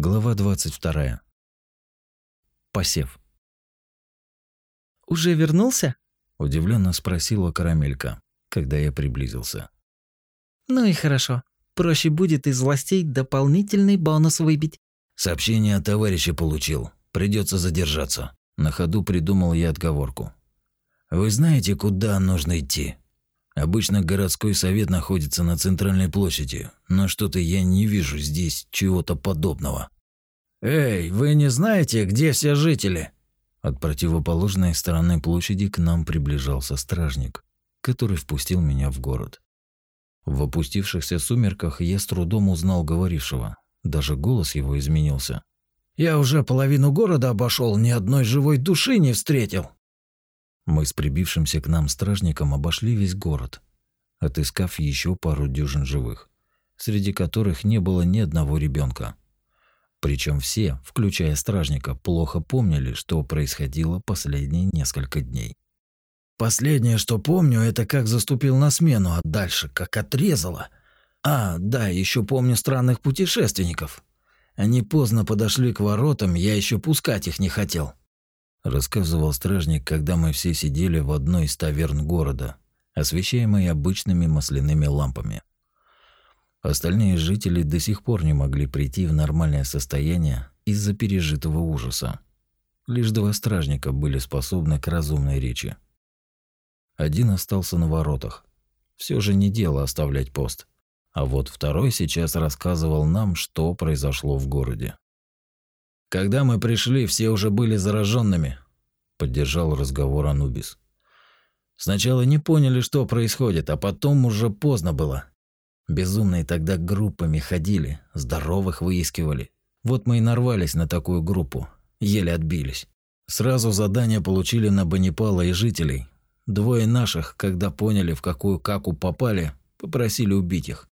Глава 22. Посев. «Уже вернулся?» – удивленно спросила Карамелька, когда я приблизился. «Ну и хорошо. Проще будет из властей дополнительный бонус выбить». «Сообщение от товарища получил. Придется задержаться». На ходу придумал я отговорку. «Вы знаете, куда нужно идти?» Обычно городской совет находится на центральной площади, но что-то я не вижу здесь чего-то подобного. Эй, вы не знаете, где все жители? От противоположной стороны площади к нам приближался стражник, который впустил меня в город. В опустившихся сумерках я с трудом узнал говорившего. Даже голос его изменился. Я уже половину города обошел, ни одной живой души не встретил. Мы с прибившимся к нам стражником обошли весь город, отыскав еще пару дюжин живых, среди которых не было ни одного ребенка. Причем все, включая стражника, плохо помнили, что происходило последние несколько дней. Последнее, что помню, это как заступил на смену, а дальше как отрезало. А, да, еще помню странных путешественников. Они поздно подошли к воротам, я еще пускать их не хотел рассказывал стражник, когда мы все сидели в одной из таверн города, освещаемой обычными масляными лампами. Остальные жители до сих пор не могли прийти в нормальное состояние из-за пережитого ужаса. Лишь два стражника были способны к разумной речи. Один остался на воротах. Все же не дело оставлять пост. А вот второй сейчас рассказывал нам, что произошло в городе. Когда мы пришли, все уже были зараженными, поддержал разговор Анубис. Сначала не поняли, что происходит, а потом уже поздно было. Безумные тогда группами ходили, здоровых выискивали. Вот мы и нарвались на такую группу, еле отбились. Сразу задание получили на Банипала и жителей. Двое наших, когда поняли, в какую каку попали, попросили убить их.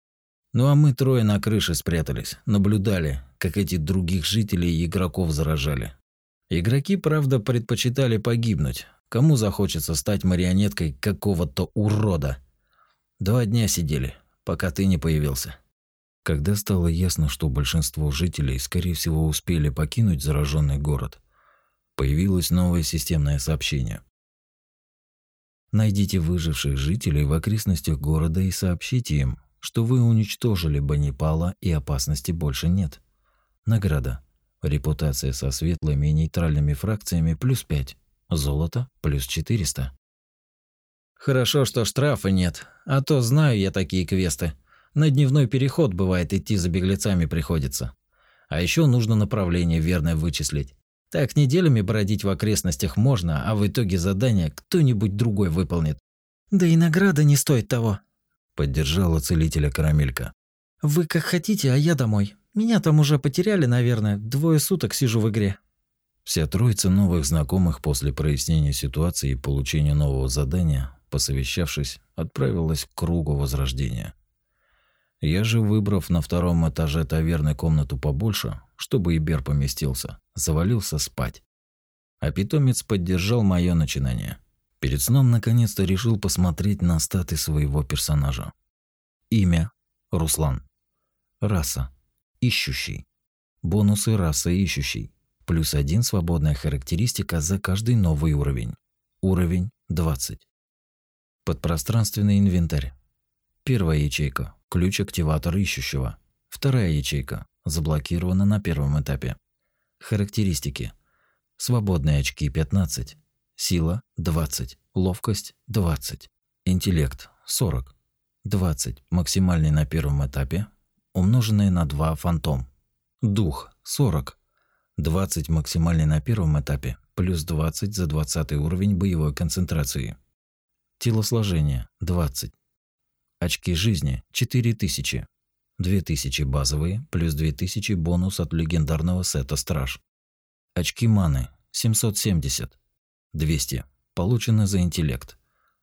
Ну а мы трое на крыше спрятались, наблюдали, как эти других жителей и игроков заражали. Игроки, правда, предпочитали погибнуть. Кому захочется стать марионеткой какого-то урода? Два дня сидели, пока ты не появился. Когда стало ясно, что большинство жителей, скорее всего, успели покинуть зараженный город, появилось новое системное сообщение. Найдите выживших жителей в окрестностях города и сообщите им, что вы уничтожили Банипала и опасности больше нет. Награда. Репутация со светлыми и нейтральными фракциями плюс 5. Золото плюс 400. Хорошо, что штрафа нет, а то знаю я такие квесты. На дневной переход бывает идти за беглецами приходится. А еще нужно направление верное вычислить. Так неделями бродить в окрестностях можно, а в итоге задание кто-нибудь другой выполнит. Да и награда не стоит того, поддержала целителя Карамелька. Вы как хотите, а я домой. Меня там уже потеряли, наверное. Двое суток сижу в игре. Вся троица новых знакомых после прояснения ситуации и получения нового задания, посовещавшись, отправилась к кругу возрождения. Я же, выбрав на втором этаже таверны комнату побольше, чтобы и Бер поместился, завалился спать. А питомец поддержал мое начинание. Перед сном наконец-то решил посмотреть на статы своего персонажа. Имя – Руслан. Раса – ищущий. Бонусы расы ищущий. Плюс один свободная характеристика за каждый новый уровень. Уровень 20. Подпространственный инвентарь. Первая ячейка – ключ-активатор ищущего. Вторая ячейка – заблокирована на первом этапе. Характеристики. Свободные очки 15, Сила – 20. Ловкость – 20. Интеллект – 40. 20. Максимальный на первом этапе, умноженный на 2 фантом. Дух – 40. 20 максимальный на первом этапе, плюс 20 за 20 уровень боевой концентрации. Телосложение – 20. Очки жизни – 4000. 2000 базовые, плюс 2000 бонус от легендарного сета Страж. Очки маны – 770. 200. Получено за интеллект.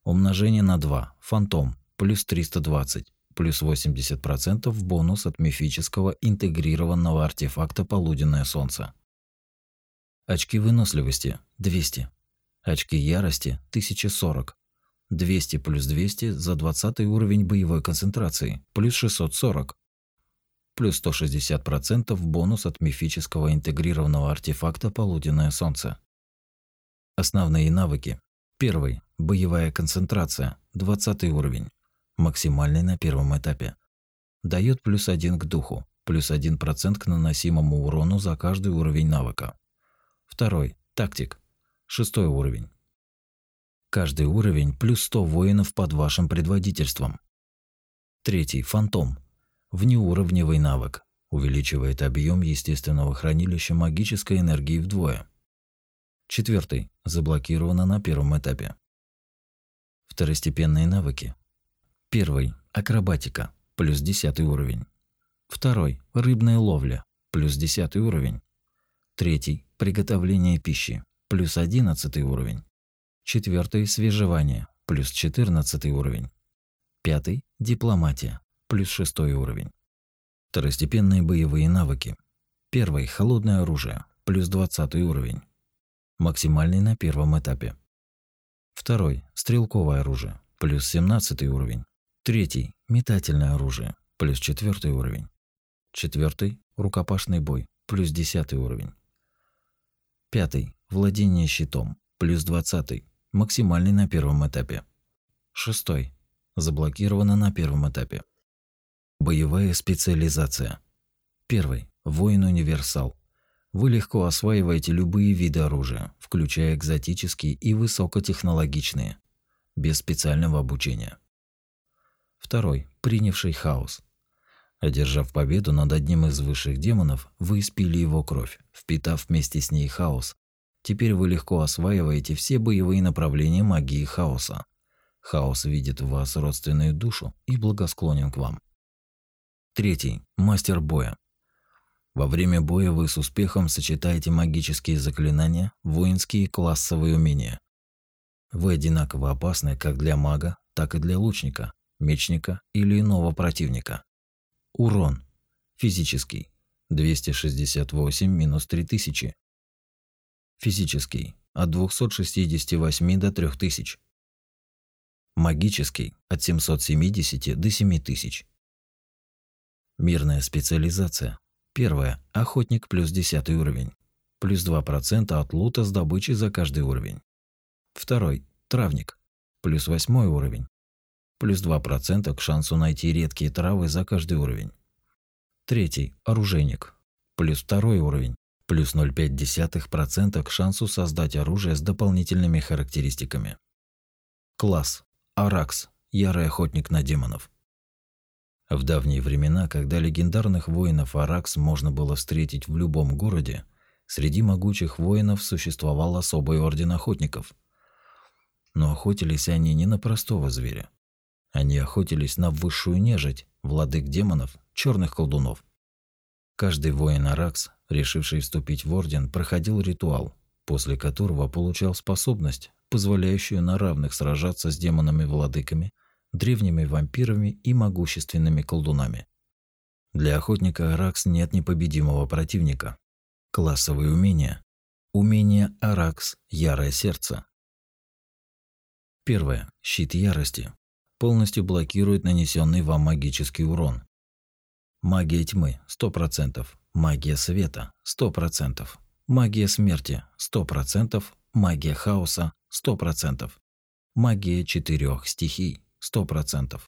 Умножение на 2. Фантом. Плюс 320. Плюс 80% бонус от мифического интегрированного артефакта «Полуденное солнце». Очки выносливости – 200. Очки ярости – 1040. 200 плюс 200 за 20 уровень боевой концентрации, плюс 640. плюс 160% бонус от мифического интегрированного артефакта «Полуденное солнце». Основные навыки. Первый – боевая концентрация, 20 уровень, максимальный на первом этапе. Дает плюс 1 к духу, плюс 1% к наносимому урону за каждый уровень навыка. Второй – тактик, шестой уровень. Каждый уровень плюс 100 воинов под вашим предводительством. Третий – фантом, внеуровневый навык, увеличивает объем естественного хранилища магической энергии вдвое. Четвертый – заблокировано на первом этапе. Второстепенные навыки. Первый – акробатика, плюс 10 уровень. Второй – рыбная ловля, плюс 10 уровень. Третий – приготовление пищи, плюс 11 уровень. Четвертый – свежевание, плюс 14 уровень. Пятый – дипломатия, плюс 6 уровень. Второстепенные боевые навыки. Первый – холодное оружие, плюс 20 уровень. Максимальный на первом этапе. Второй – стрелковое оружие, плюс 17 уровень. Третий – метательное оружие, плюс 4 уровень. Четвертый – рукопашный бой, плюс 10 уровень. Пятый – владение щитом, плюс 20, максимальный на первом этапе. Шестой – заблокировано на первом этапе. Боевая специализация. Первый – воин-универсал. Вы легко осваиваете любые виды оружия, включая экзотические и высокотехнологичные, без специального обучения. Второй – принявший хаос. Одержав победу над одним из высших демонов, вы испили его кровь, впитав вместе с ней хаос. Теперь вы легко осваиваете все боевые направления магии хаоса. Хаос видит в вас родственную душу и благосклонен к вам. Третий – мастер боя. Во время боя вы с успехом сочетаете магические заклинания, воинские и классовые умения. Вы одинаково опасны как для мага, так и для лучника, мечника или иного противника. Урон. Физический. 268 минус 3000. Физический. От 268 до 3000. Магический. От 770 до 7000. Мирная специализация. Первое. Охотник плюс 10 уровень. Плюс 2% от лута с добычи за каждый уровень. Второй. Травник. Плюс 8 уровень плюс 2% к шансу найти редкие травы за каждый уровень. Третий – оружейник, плюс второй уровень, плюс 0,5% к шансу создать оружие с дополнительными характеристиками. Класс – Аракс, ярый охотник на демонов. В давние времена, когда легендарных воинов Аракс можно было встретить в любом городе, среди могучих воинов существовал особый орден охотников. Но охотились они не на простого зверя, они охотились на высшую нежить, владык демонов, черных колдунов. Каждый воин Аракс, решивший вступить в орден, проходил ритуал, после которого получал способность, позволяющую на равных сражаться с демонами-владыками, древними вампирами и могущественными колдунами. Для охотника Аракс нет непобедимого противника. Классовые умения. Умение Аракс – Ярое сердце. Первое. Щит ярости полностью блокирует нанесенный вам магический урон. Магия тьмы 100%, магия света 100%, магия смерти 100%, магия хаоса 100%, магия четырех стихий 100%,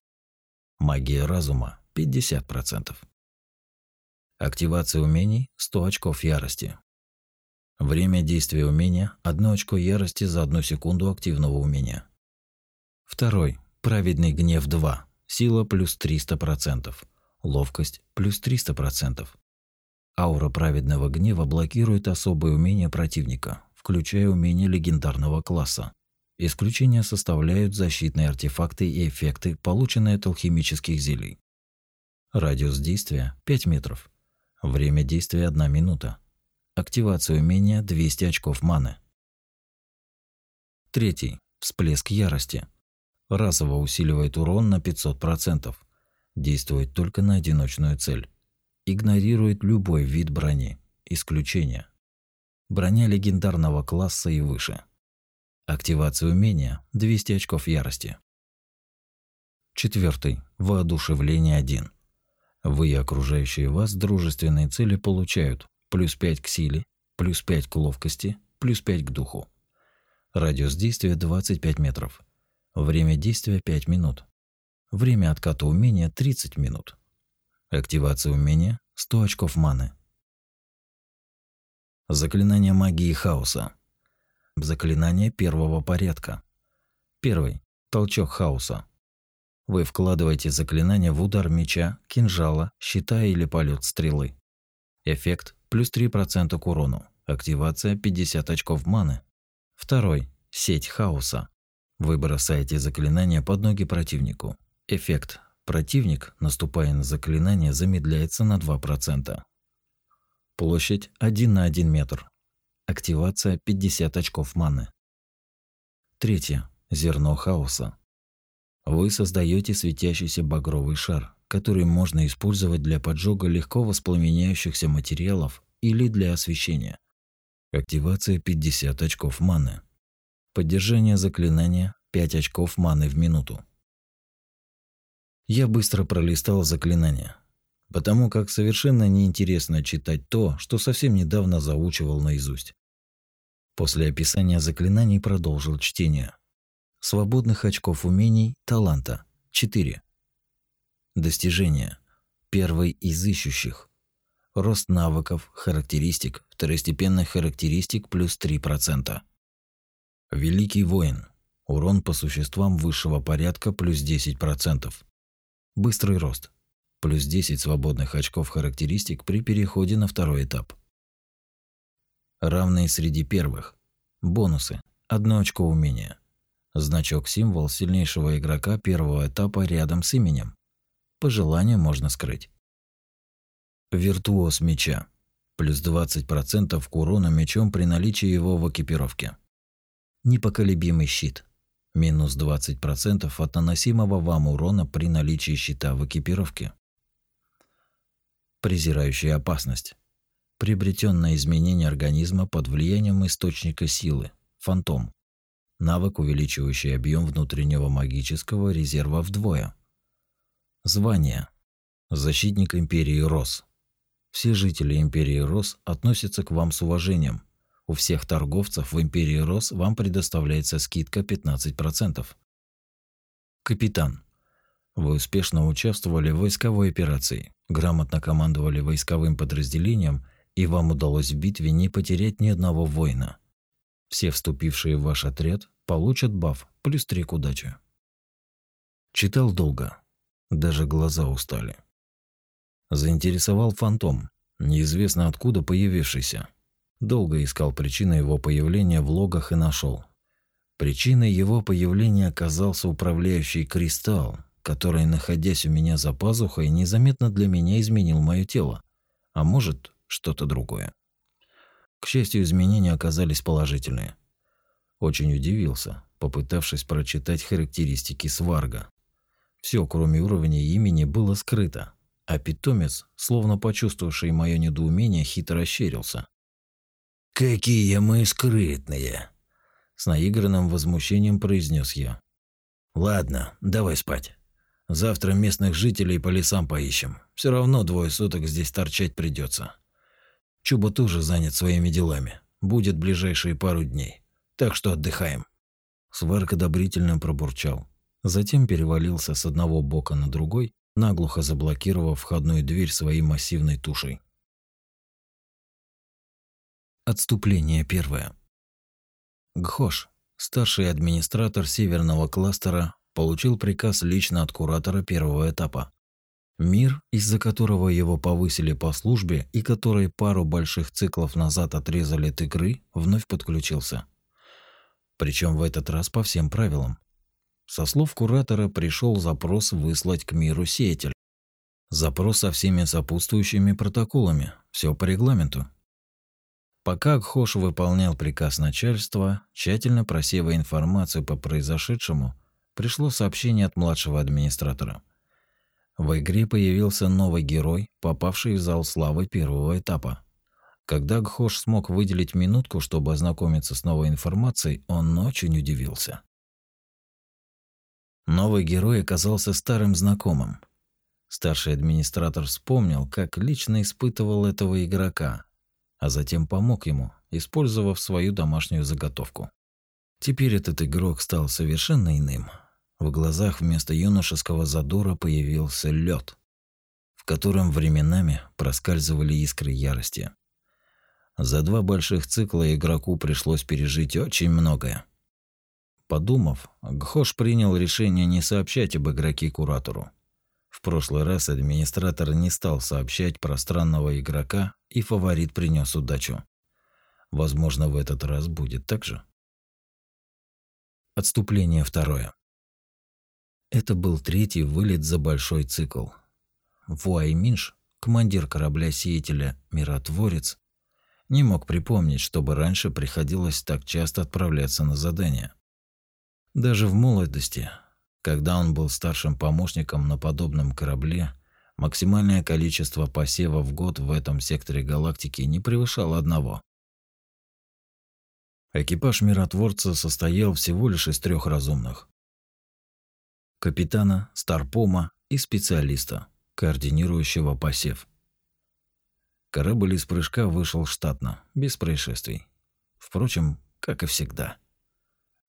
магия разума 50%. Активация умений 100 очков ярости. Время действия умения – 1 очко ярости за 1 секунду активного умения. Второй Праведный гнев 2. Сила плюс 300%. Ловкость плюс 300%. Аура праведного гнева блокирует особые умения противника, включая умения легендарного класса. Исключения составляют защитные артефакты и эффекты, полученные от алхимических зелий. Радиус действия 5 метров. Время действия 1 минута. Активация умения 200 очков маны. Третий. Всплеск ярости разово усиливает урон на 500%, действует только на одиночную цель, игнорирует любой вид брони, исключение. Броня легендарного класса и выше. Активация умения 200 очков ярости. Четвертый. Воодушевление 1. Вы и окружающие вас дружественные цели получают плюс 5 к силе, плюс 5 к ловкости, плюс 5 к духу. Радиус действия 25 метров. Время действия 5 минут. Время отката умения 30 минут. Активация умения 100 очков маны. Заклинание магии хаоса. Заклинание первого порядка. Первый. Толчок хаоса. Вы вкладываете заклинание в удар меча, кинжала, щита или полет стрелы. Эффект плюс 3% к урону. Активация 50 очков маны. Второй. Сеть хаоса. Вы бросаете заклинание под ноги противнику. Эффект. Противник, наступая на заклинание, замедляется на 2%. Площадь 1 на 1 метр. Активация 50 очков маны. Третье. Зерно хаоса. Вы создаете светящийся багровый шар, который можно использовать для поджога легко воспламеняющихся материалов или для освещения. Активация 50 очков маны. Поддержание заклинания 5 очков маны в минуту. Я быстро пролистал заклинания, потому как совершенно неинтересно читать то, что совсем недавно заучивал наизусть. После описания заклинаний продолжил чтение. Свободных очков умений, таланта – 4. Достижения. Первый из ищущих. Рост навыков, характеристик, второстепенных характеристик плюс 3%. Великий воин. Урон по существам высшего порядка плюс 10%. Быстрый рост. Плюс 10 свободных очков характеристик при переходе на второй этап. Равные среди первых. Бонусы. Одно очко умения. Значок-символ сильнейшего игрока первого этапа рядом с именем. По желанию можно скрыть. Виртуоз меча. Плюс 20% к урону мечом при наличии его в экипировке. Непоколебимый щит. Минус 20% от наносимого вам урона при наличии щита в экипировке. Презирающая опасность. Приобретенное изменение организма под влиянием источника силы. Фантом. Навык, увеличивающий объем внутреннего магического резерва вдвое. Звание. Защитник Империи Рос. Все жители Империи Рос относятся к вам с уважением. У всех торговцев в Империи Рос вам предоставляется скидка 15%. Капитан. Вы успешно участвовали в войсковой операции, грамотно командовали войсковым подразделением, и вам удалось в битве не потерять ни одного воина. Все вступившие в ваш отряд получат баф плюс 3 к удаче. Читал долго. Даже глаза устали. Заинтересовал фантом, неизвестно откуда появившийся. Долго искал причину его появления в логах и нашел. Причиной его появления оказался управляющий кристалл, который, находясь у меня за пазухой, незаметно для меня изменил мое тело. А может, что-то другое. К счастью, изменения оказались положительные. Очень удивился, попытавшись прочитать характеристики сварга. Все, кроме уровня имени, было скрыто, а питомец, словно почувствовавший мое недоумение, хитро ощерился. «Какие мы скрытные!» С наигранным возмущением произнес я. «Ладно, давай спать. Завтра местных жителей по лесам поищем. Все равно двое суток здесь торчать придется. Чуба тоже занят своими делами. Будет ближайшие пару дней. Так что отдыхаем. Сварк одобрительно пробурчал. Затем перевалился с одного бока на другой, наглухо заблокировав входную дверь своей массивной тушей. Отступление первое. Гхош, старший администратор северного кластера, получил приказ лично от куратора первого этапа Мир, из-за которого его повысили по службе и который пару больших циклов назад отрезали от игры, вновь подключился. Причем в этот раз по всем правилам. Со слов куратора пришел запрос выслать к миру сеятель. Запрос со всеми сопутствующими протоколами, все по регламенту. Пока Гхош выполнял приказ начальства, тщательно просеивая информацию по произошедшему, пришло сообщение от младшего администратора – в игре появился новый герой, попавший в зал славы первого этапа. Когда Гхош смог выделить минутку, чтобы ознакомиться с новой информацией, он очень удивился. Новый герой оказался старым знакомым. Старший администратор вспомнил, как лично испытывал этого игрока, а затем помог ему, использовав свою домашнюю заготовку. Теперь этот игрок стал совершенно иным. В глазах вместо юношеского задора появился лед, в котором временами проскальзывали искры ярости. За два больших цикла игроку пришлось пережить очень многое. Подумав, Гхош принял решение не сообщать об игроке куратору. В прошлый раз администратор не стал сообщать про странного игрока, и фаворит принес удачу. Возможно, в этот раз будет так же. Отступление второе. Это был третий вылет за большой цикл. Вуай Минш, командир корабля-сеятеля «Миротворец», не мог припомнить, чтобы раньше приходилось так часто отправляться на задания. Даже в молодости когда он был старшим помощником на подобном корабле, максимальное количество посева в год в этом секторе галактики не превышало одного. Экипаж миротворца состоял всего лишь из трех разумных. Капитана, старпома и специалиста, координирующего посев. Корабль из прыжка вышел штатно, без происшествий. Впрочем, как и всегда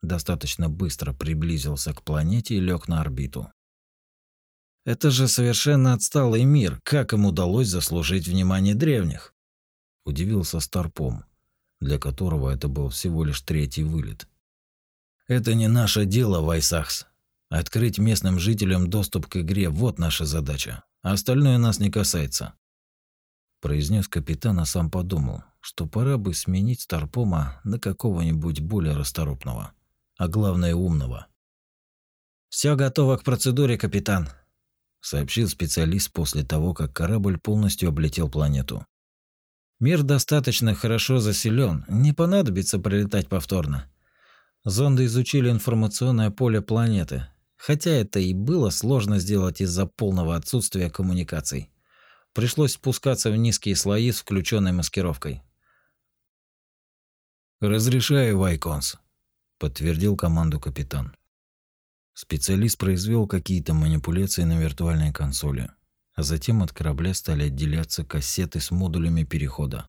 достаточно быстро приблизился к планете и лег на орбиту. Это же совершенно отсталый мир, как им удалось заслужить внимание древних? Удивился Старпом, для которого это был всего лишь третий вылет. Это не наше дело, Вайсахс. Открыть местным жителям доступ к игре – вот наша задача, а остальное нас не касается. Произнес капитан, а сам подумал, что пора бы сменить Старпома на какого-нибудь более расторопного а главное умного. Все готово к процедуре, капитан, сообщил специалист после того, как корабль полностью облетел планету. Мир достаточно хорошо заселен, не понадобится прилетать повторно. Зонды изучили информационное поле планеты, хотя это и было сложно сделать из-за полного отсутствия коммуникаций. Пришлось спускаться в низкие слои с включенной маскировкой. «Разрешаю, Вайконс», подтвердил команду капитан. Специалист произвел какие-то манипуляции на виртуальной консоли, а затем от корабля стали отделяться кассеты с модулями перехода.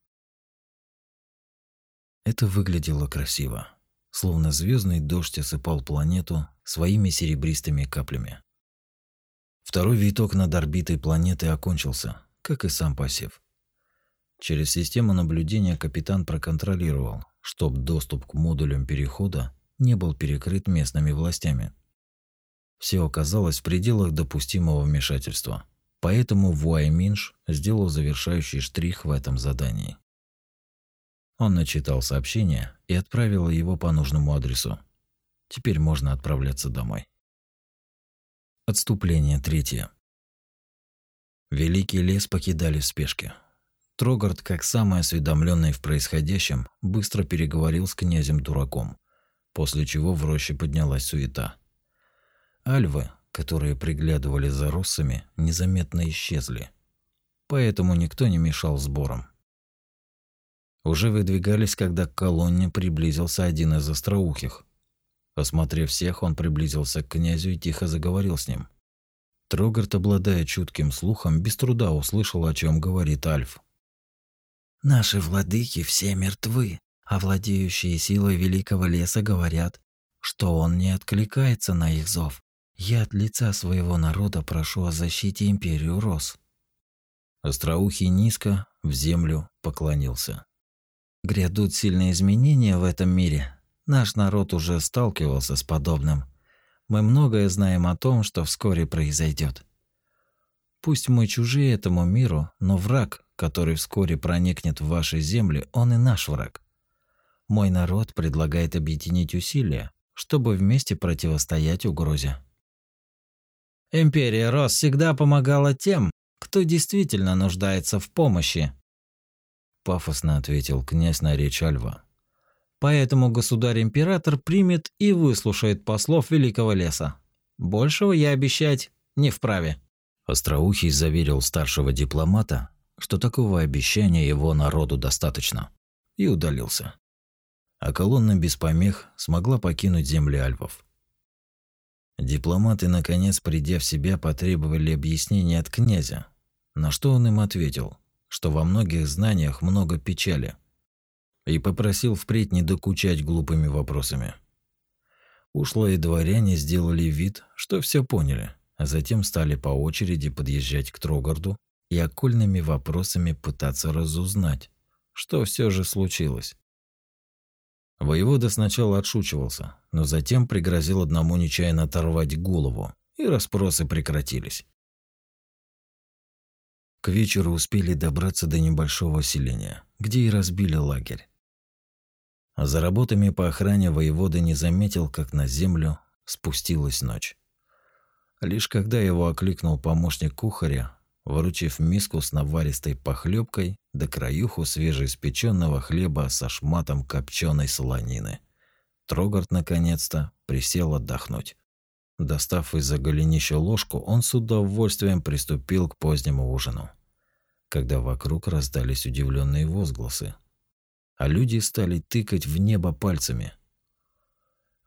Это выглядело красиво, словно звездный дождь осыпал планету своими серебристыми каплями. Второй виток над орбитой планеты окончился, как и сам посев. Через систему наблюдения капитан проконтролировал, чтоб доступ к модулям перехода не был перекрыт местными властями. Все оказалось в пределах допустимого вмешательства, поэтому Вуай Минш сделал завершающий штрих в этом задании. Он начитал сообщение и отправил его по нужному адресу. Теперь можно отправляться домой. Отступление третье. Великий лес покидали в спешке. Трогард, как самый осведомленный в происходящем, быстро переговорил с князем-дураком, после чего в роще поднялась суета. Альвы, которые приглядывали за россами, незаметно исчезли, поэтому никто не мешал сборам. Уже выдвигались, когда к колонне приблизился один из остроухих. Осмотрев всех, он приблизился к князю и тихо заговорил с ним. Трогарт, обладая чутким слухом, без труда услышал, о чем говорит Альф. «Наши владыки все мертвы а владеющие силой великого леса говорят, что он не откликается на их зов. Я от лица своего народа прошу о защите империю Рос. Остроухий низко в землю поклонился. Грядут сильные изменения в этом мире. Наш народ уже сталкивался с подобным. Мы многое знаем о том, что вскоре произойдет. Пусть мы чужие этому миру, но враг, который вскоре проникнет в ваши земли, он и наш враг. Мой народ предлагает объединить усилия, чтобы вместе противостоять угрозе. Империя Рос всегда помогала тем, кто действительно нуждается в помощи. Пафосно ответил князь на речь Альва. Поэтому государь-император примет и выслушает послов Великого леса. Большего я обещать не вправе. Остроухий заверил старшего дипломата, что такого обещания его народу достаточно, и удалился а колонна без помех смогла покинуть земли Альпов. Дипломаты, наконец, придя в себя, потребовали объяснения от князя, на что он им ответил, что во многих знаниях много печали, и попросил впредь не докучать глупыми вопросами. Ушлые дворяне сделали вид, что все поняли, а затем стали по очереди подъезжать к Трогарду и окольными вопросами пытаться разузнать, что все же случилось. Воевода сначала отшучивался, но затем пригрозил одному нечаянно оторвать голову, и расспросы прекратились. К вечеру успели добраться до небольшого селения, где и разбили лагерь. А за работами по охране воевода не заметил, как на землю спустилась ночь. Лишь когда его окликнул помощник кухаря, выручив миску с наваристой похлебкой да краюху свежеиспеченного хлеба со шматом копченой солонины. Трогард наконец-то присел отдохнуть. Достав из-за голенища ложку, он с удовольствием приступил к позднему ужину. Когда вокруг раздались удивленные возгласы, а люди стали тыкать в небо пальцами.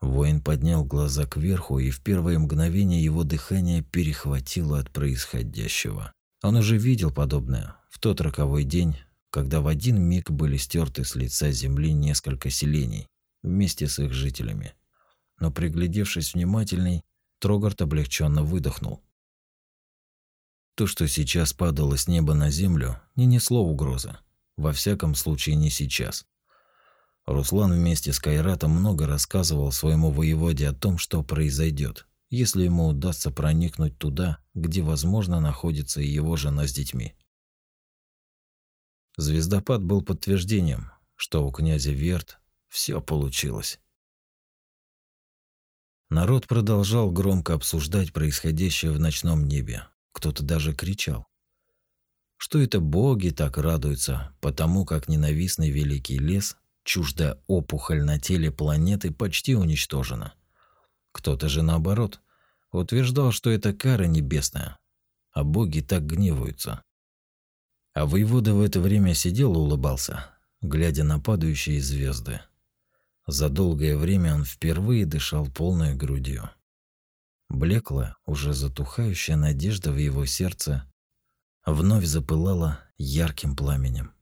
Воин поднял глаза кверху, и в первое мгновение его дыхание перехватило от происходящего. Он уже видел подобное в тот роковой день, когда в один миг были стерты с лица земли несколько селений вместе с их жителями. Но приглядевшись внимательней, Трогарт облегченно выдохнул. То, что сейчас падало с неба на землю, не несло угрозы. Во всяком случае, не сейчас. Руслан вместе с Кайратом много рассказывал своему воеводе о том, что произойдет, если ему удастся проникнуть туда, где, возможно, находится его жена с детьми. Звездопад был подтверждением, что у князя Верт все получилось. Народ продолжал громко обсуждать происходящее в ночном небе. Кто-то даже кричал. Что это боги так радуются, потому как ненавистный великий лес, чуждая опухоль на теле планеты, почти уничтожена. Кто-то же наоборот утверждал, что это кара небесная, а боги так гневаются. А воевода в это время сидел и улыбался, глядя на падающие звезды. За долгое время он впервые дышал полной грудью. Блекла, уже затухающая надежда в его сердце вновь запылала ярким пламенем.